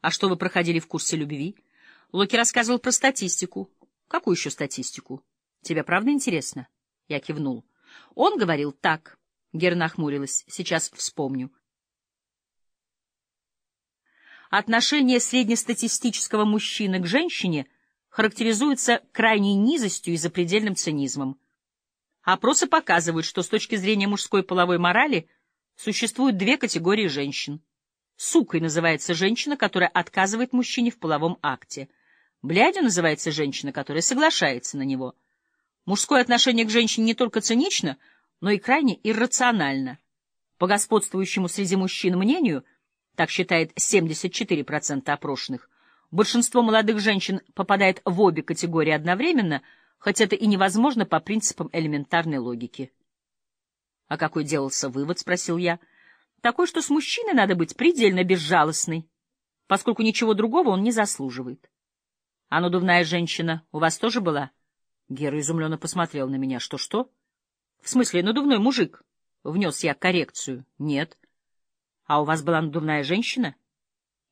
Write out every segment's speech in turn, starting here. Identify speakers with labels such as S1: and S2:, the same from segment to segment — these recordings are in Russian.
S1: А что вы проходили в курсе любви? Локи рассказывал про статистику. Какую еще статистику? Тебе правда интересно? Я кивнул. Он говорил так. Гера нахмурилась. Сейчас вспомню. Отношение среднестатистического мужчины к женщине характеризуется крайней низостью и запредельным цинизмом. Опросы показывают, что с точки зрения мужской половой морали существуют две категории женщин. Сукой называется женщина, которая отказывает мужчине в половом акте. Блядью называется женщина, которая соглашается на него. Мужское отношение к женщине не только цинично, но и крайне иррационально. По господствующему среди мужчин мнению, так считает 74% опрошенных, большинство молодых женщин попадает в обе категории одновременно, хоть это и невозможно по принципам элементарной логики. — А какой делался вывод? — спросил я. — Такой, что с мужчиной надо быть предельно безжалостной, поскольку ничего другого он не заслуживает. — А надувная женщина у вас тоже была? Гера изумленно посмотрел на меня. Что — Что-что? — В смысле, надувной мужик? — внес я коррекцию. — Нет. — А у вас была надувная женщина?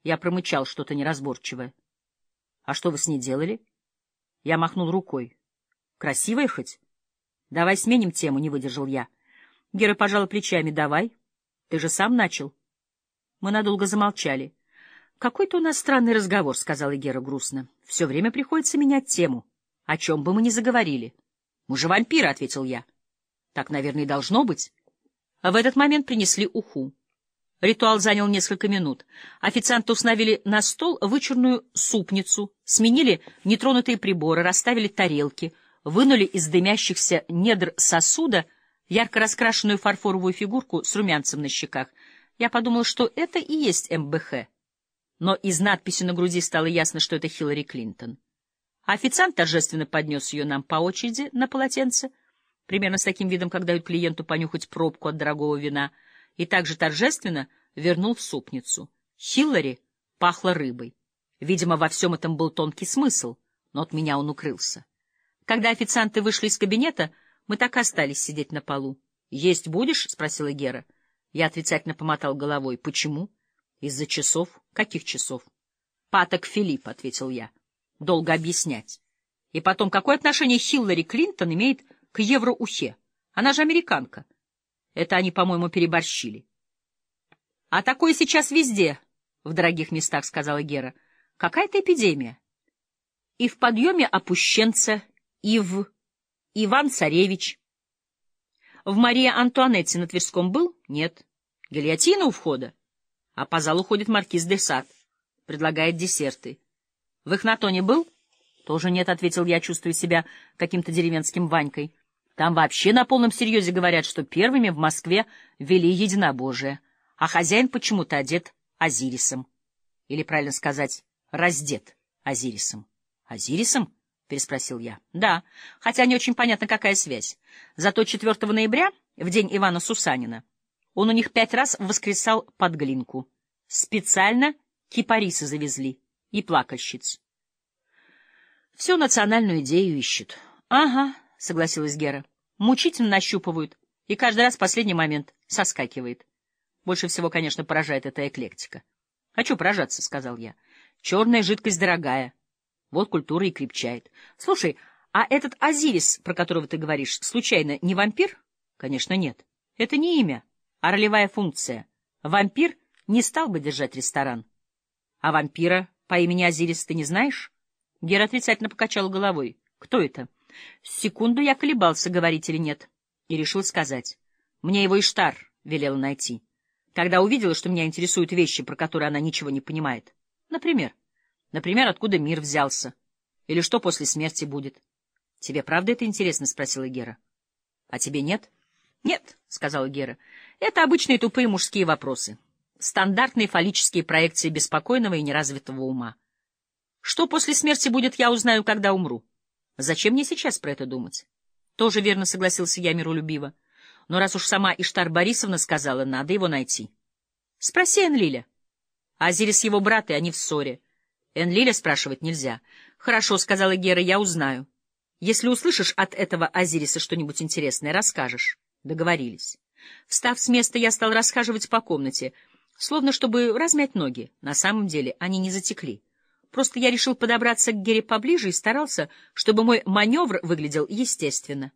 S1: Я промычал что-то неразборчивое. — А что вы с ней делали? Я махнул рукой. — Красивая хоть? — Давай сменим тему, — не выдержал я. Гера пожала плечами. — Давай. Ты же сам начал. Мы надолго замолчали. — Какой-то у нас странный разговор, — сказала Гера грустно. — Все время приходится менять тему. О чем бы мы ни заговорили. — Мы же вампиры, — ответил я. — Так, наверное, и должно быть. А в этот момент принесли уху. Ритуал занял несколько минут. Официанты установили на стол вычурную супницу, сменили нетронутые приборы, расставили тарелки, вынули из дымящихся недр сосуда ярко раскрашенную фарфоровую фигурку с румянцем на щеках. Я подумал, что это и есть МБХ но из надписи на груди стало ясно, что это Хиллари Клинтон. официант торжественно поднес ее нам по очереди на полотенце, примерно с таким видом, как дают клиенту понюхать пробку от дорогого вина, и также торжественно вернул в супницу. Хиллари пахло рыбой. Видимо, во всем этом был тонкий смысл, но от меня он укрылся. Когда официанты вышли из кабинета, мы так и остались сидеть на полу. — Есть будешь? — спросила Гера. Я отрицательно помотал головой. — Почему? — из-за часов? Каких часов? Паток Филипп, — ответил я. Долго объяснять. И потом, какое отношение Хиллари Клинтон имеет к евроухе? Она же американка. Это они, по-моему, переборщили. — А такое сейчас везде, в дорогих местах, — сказала Гера. — Какая-то эпидемия. И в подъеме опущенца, и в... Иван-Царевич. В Мария Антуанетте на Тверском был? Нет. Гильотина у входа. А по залу ходит маркиз де Сад. Предлагает десерты. В Эхнатоне был? Тоже нет, — ответил я, чувствуя себя каким-то деревенским Ванькой. Там вообще на полном серьезе говорят, что первыми в Москве вели единобожие, а хозяин почему-то одет Азирисом. Или, правильно сказать, раздет Азирисом. Азирисом? — переспросил я. — Да, хотя не очень понятно, какая связь. Зато 4 ноября, в день Ивана Сусанина, он у них пять раз воскресал под глинку. Специально кипарисы завезли и плакальщиц. Всю национальную идею ищут. — Ага, — согласилась Гера. — Мучительно нащупывают, и каждый раз в последний момент соскакивает. Больше всего, конечно, поражает эта эклектика. — Хочу поражаться, — сказал я. — Черная жидкость дорогая. Вот культура и крепчает. Слушай, а этот Азирис, про которого ты говоришь, случайно не вампир? — Конечно, нет. Это не имя а ролевая функция. Вампир не стал бы держать ресторан. А вампира по имени Азирис ты не знаешь? Гера отрицательно покачал головой. Кто это? Секунду я колебался, говорить или нет, и решил сказать. Мне его Иштар велела найти. Когда увидела, что меня интересуют вещи, про которые она ничего не понимает. Например? Например, откуда мир взялся? Или что после смерти будет? — Тебе правда это интересно? — спросила Гера. — А тебе нет? — Нет, — сказала Гера. Это обычные тупые мужские вопросы. Стандартные фаллические проекции беспокойного и неразвитого ума. Что после смерти будет, я узнаю, когда умру. Зачем мне сейчас про это думать? Тоже верно согласился я миролюбиво. Но раз уж сама Иштар Борисовна сказала, надо его найти. Спроси Энлиля. Азирис его брат, и они в ссоре. Энлиля спрашивать нельзя. Хорошо, сказала Гера, я узнаю. Если услышишь от этого Азириса что-нибудь интересное, расскажешь. Договорились. Встав с места, я стал расхаживать по комнате. словно чтобы размять ноги. На самом деле они не затекли. Просто я решил подобраться к Гере поближе и старался, чтобы мой маневр выглядел естественно.